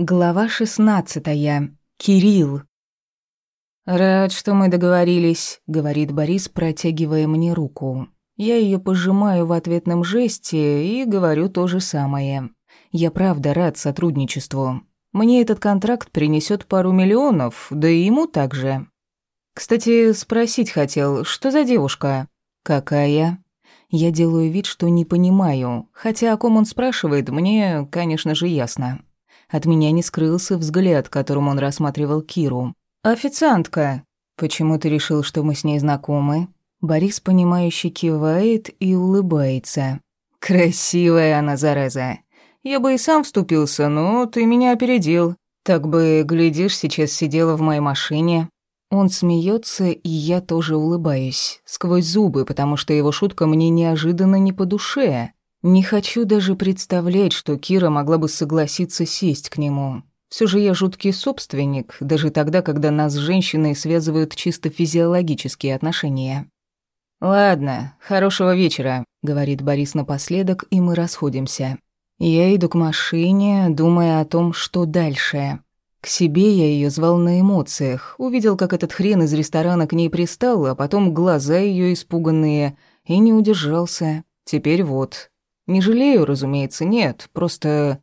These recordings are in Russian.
Глава 16. Кирилл. «Рад, что мы договорились», — говорит Борис, протягивая мне руку. Я ее пожимаю в ответном жесте и говорю то же самое. Я правда рад сотрудничеству. Мне этот контракт принесет пару миллионов, да и ему также. Кстати, спросить хотел, что за девушка? Какая? Я делаю вид, что не понимаю, хотя о ком он спрашивает, мне, конечно же, ясно. От меня не скрылся взгляд, которым он рассматривал Киру. «Официантка!» «Почему ты решил, что мы с ней знакомы?» Борис, понимающе кивает и улыбается. «Красивая она, зараза! Я бы и сам вступился, но ты меня опередил. Так бы, глядишь, сейчас сидела в моей машине». Он смеется, и я тоже улыбаюсь, сквозь зубы, потому что его шутка мне неожиданно не по душе. Не хочу даже представлять, что Кира могла бы согласиться сесть к нему. Все же я жуткий собственник, даже тогда, когда нас с женщиной связывают чисто физиологические отношения. «Ладно, хорошего вечера», — говорит Борис напоследок, и мы расходимся. Я иду к машине, думая о том, что дальше. К себе я ее звал на эмоциях, увидел, как этот хрен из ресторана к ней пристал, а потом глаза ее испуганные, и не удержался. Теперь вот, не жалею, разумеется, нет. Просто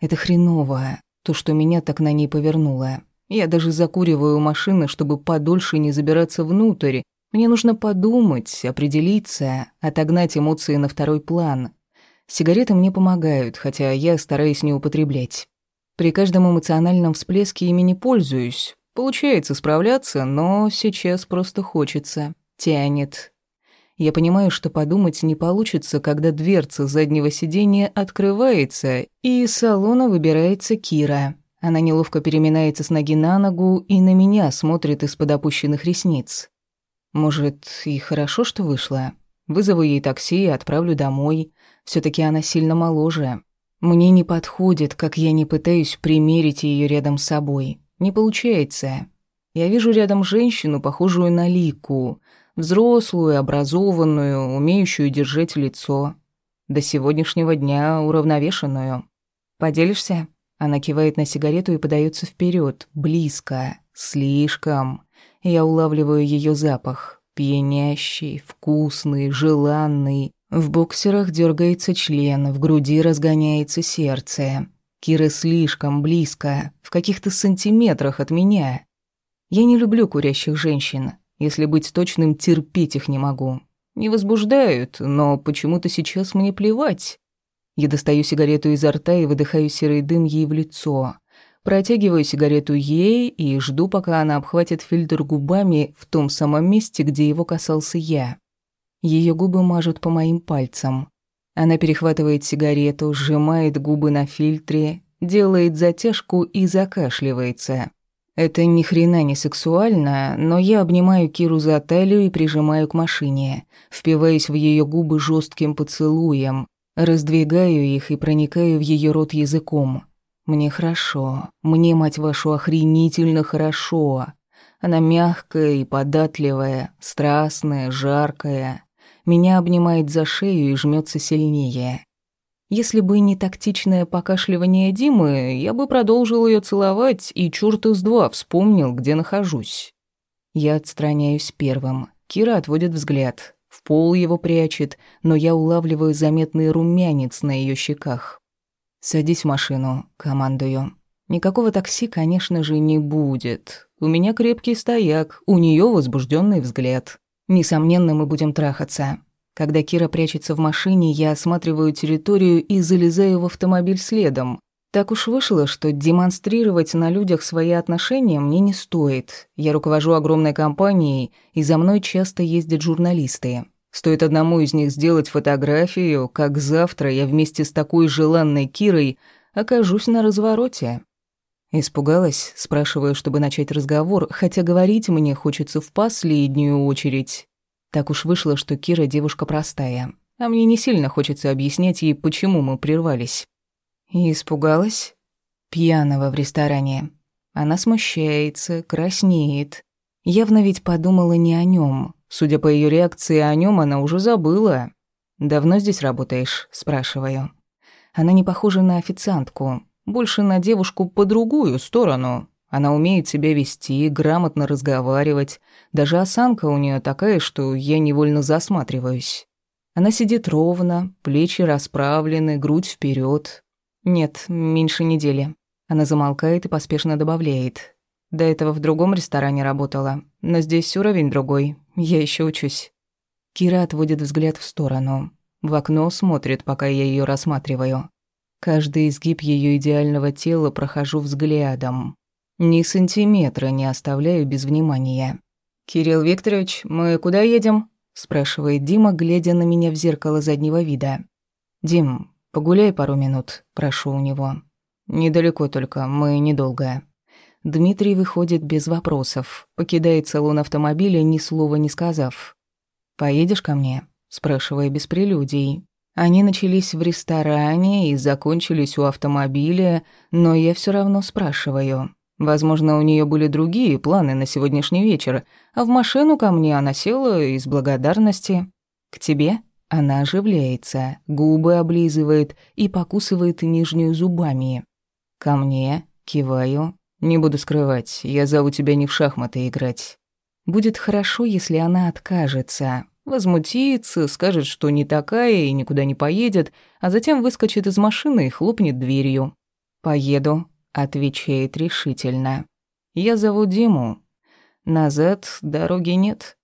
это хреново, то, что меня так на ней повернуло. Я даже закуриваю машины, чтобы подольше не забираться внутрь. Мне нужно подумать, определиться, отогнать эмоции на второй план. Сигареты мне помогают, хотя я стараюсь не употреблять. При каждом эмоциональном всплеске ими не пользуюсь. Получается справляться, но сейчас просто хочется. Тянет. Я понимаю, что подумать не получится, когда дверца заднего сиденья открывается, и из салона выбирается Кира. Она неловко переминается с ноги на ногу и на меня смотрит из-под опущенных ресниц. Может, и хорошо, что вышла. Вызову ей такси и отправлю домой. все таки она сильно моложе. Мне не подходит, как я не пытаюсь примерить ее рядом с собой. Не получается. Я вижу рядом женщину, похожую на Лику — взрослую, образованную, умеющую держать лицо. До сегодняшнего дня уравновешенную. Поделишься? Она кивает на сигарету и подается вперед, близко, слишком. Я улавливаю ее запах, пьянящий, вкусный, желанный. В боксерах дергается член, в груди разгоняется сердце. Кира слишком близко, в каких-то сантиметрах от меня. Я не люблю курящих женщин, если быть точным, терпеть их не могу. Не возбуждают, но почему-то сейчас мне плевать. Я достаю сигарету изо рта и выдыхаю серый дым ей в лицо. Протягиваю сигарету ей и жду, пока она обхватит фильтр губами в том самом месте, где его касался я. Ее губы мажут по моим пальцам. Она перехватывает сигарету, сжимает губы на фильтре, делает затяжку и закашливается. Это ни хрена не сексуально, но я обнимаю Киру за талию и прижимаю к машине, впиваясь в ее губы жестким поцелуем, раздвигаю их и проникаю в ее рот языком. Мне хорошо, мне, мать вашу, охренительно хорошо. Она мягкая и податливая, страстная, жаркая. Меня обнимает за шею и жмется сильнее. Если бы не тактичное покашливание Димы, я бы продолжил ее целовать, и чёрт из два вспомнил, где нахожусь. Я отстраняюсь первым. Кира отводит взгляд. В пол его прячет, но я улавливаю заметный румянец на ее щеках. «Садись в машину», — командую. Никакого такси, конечно же, не будет. У меня крепкий стояк, у нее возбужденный взгляд. Несомненно, мы будем трахаться. Когда Кира прячется в машине, я осматриваю территорию и залезаю в автомобиль следом. Так уж вышло, что демонстрировать на людях свои отношения мне не стоит. Я руковожу огромной компанией, и за мной часто ездят журналисты. Стоит одному из них сделать фотографию, как завтра я вместе с такой желанной Кирой окажусь на развороте. Испугалась, спрашиваю, чтобы начать разговор, хотя говорить мне хочется в последнюю очередь. Так уж вышло, что Кира девушка простая. А мне не сильно хочется объяснять ей, почему мы прервались. И испугалась? Пьяного в ресторане. Она смущается, краснеет. Явно ведь подумала не о нем. Судя по ее реакции, о нем она уже забыла. «Давно здесь работаешь?» – спрашиваю. Она не похожа на официантку. Больше на девушку по другую сторону, она умеет себя вести, грамотно разговаривать. Даже осанка у нее такая, что я невольно засматриваюсь. Она сидит ровно, плечи расправлены, грудь вперед. Нет, меньше недели. Она замолкает и поспешно добавляет. До этого в другом ресторане работала, но здесь уровень другой. Я еще учусь. Кира отводит взгляд в сторону. В окно смотрит, пока я ее рассматриваю. Каждый изгиб ее идеального тела прохожу взглядом. Ни сантиметра не оставляю без внимания. «Кирилл Викторович, мы куда едем?» – спрашивает Дима, глядя на меня в зеркало заднего вида. «Дим, погуляй пару минут», – прошу у него. «Недалеко только, мы недолго». Дмитрий выходит без вопросов, покидает салон автомобиля, ни слова не сказав. «Поедешь ко мне?» – спрашивая без прелюдий. Они начались в ресторане и закончились у автомобиля, но я все равно спрашиваю. Возможно, у нее были другие планы на сегодняшний вечер, а в машину ко мне она села из благодарности. К тебе она оживляется, губы облизывает и покусывает нижнюю зубами. Ко мне киваю. Не буду скрывать, я зову тебя не в шахматы играть. Будет хорошо, если она откажется, возмутится, скажет, что не такая и никуда не поедет, а затем выскочит из машины и хлопнет дверью. Поеду, отвечает решительно. «Я зову Диму. Назад дороги нет.